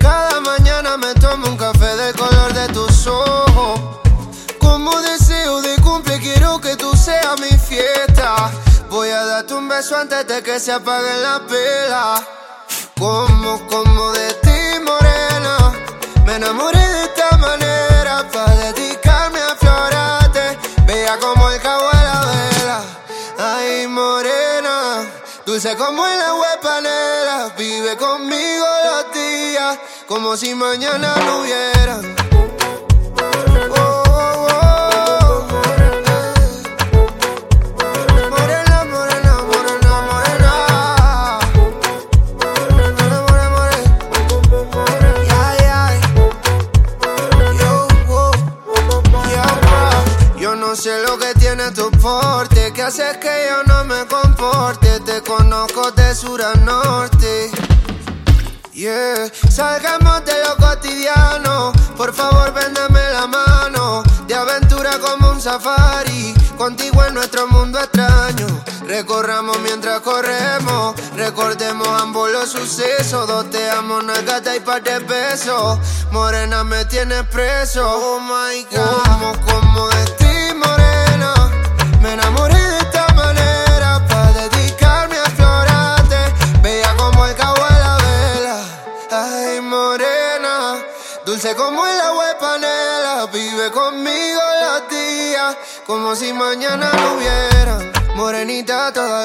Cada mañana me tomo un café del color de tus ojos. Como deseo de cumple, quiero que tú seas mi fiesta. Voy a darte un beso antes de que se apague la vela. Como, como de Dulce como el agua panela. Vive conmigo los días. Como si mañana no hubiera. Sé lo que tiene tu porte, que hace que yo no me comporte. Te conozco de sur a norte. Yeah, salgamos de lo cotidiano. Por favor, véndeme la mano. De aventura como un safari. Contigo en nuestro mundo extraño. Recorramos mientras corremos. Recordemos ambos los sucesos. Dos te amo, una gata y par de besos. Morena, me tienes preso. Oh my god. Como, como Dulce como el agua de panela. Vive conmigo los días. Como si mañana no hubiera. Morenita toda